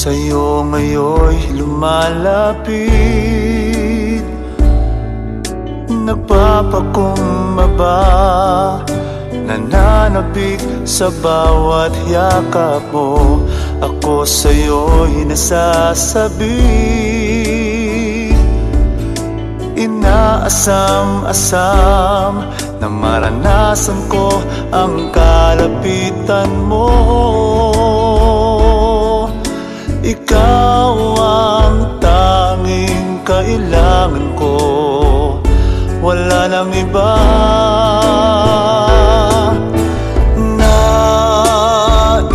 sa'yo ngayon'y lumalapit. Nagpapakumbaba Nananabik sa bawat yakap mo. Ako sa'yo'y nasasabi Inaasam-asam Na maranasan ko ang kalapitan mo Wala nang iba. Nais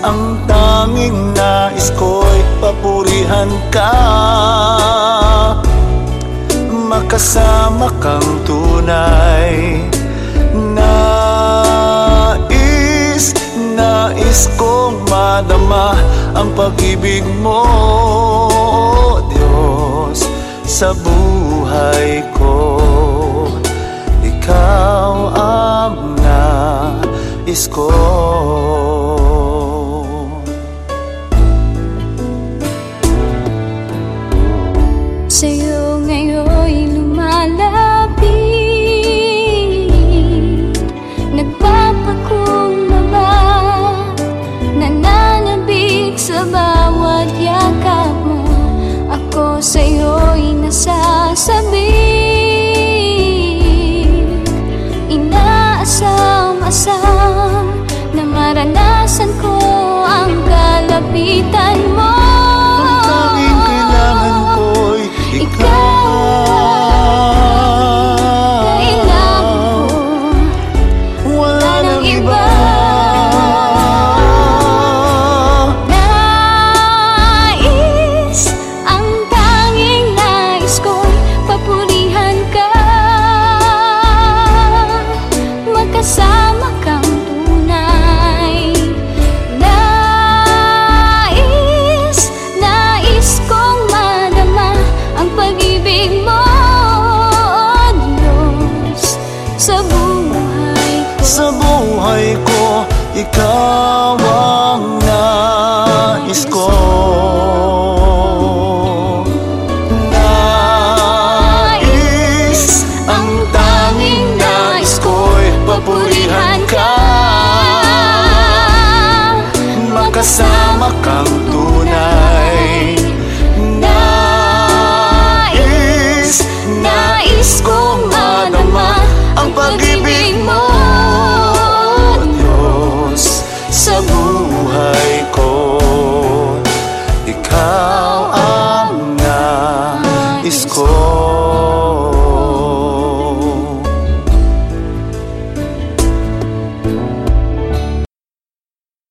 Ang tanging nais ko'y papurihan ka. Makasama kang tunay. Nais, nais kong madama Ang pag-ibig mo, Diyos Sa buhay ko nais ko. Sa'yo ngayon'y lumalapit. Nagpapakumbaba Nananabik sa bawat yakap mo. Ako sa'yo'y nasasabik buhay ko, ikaw ang nais ko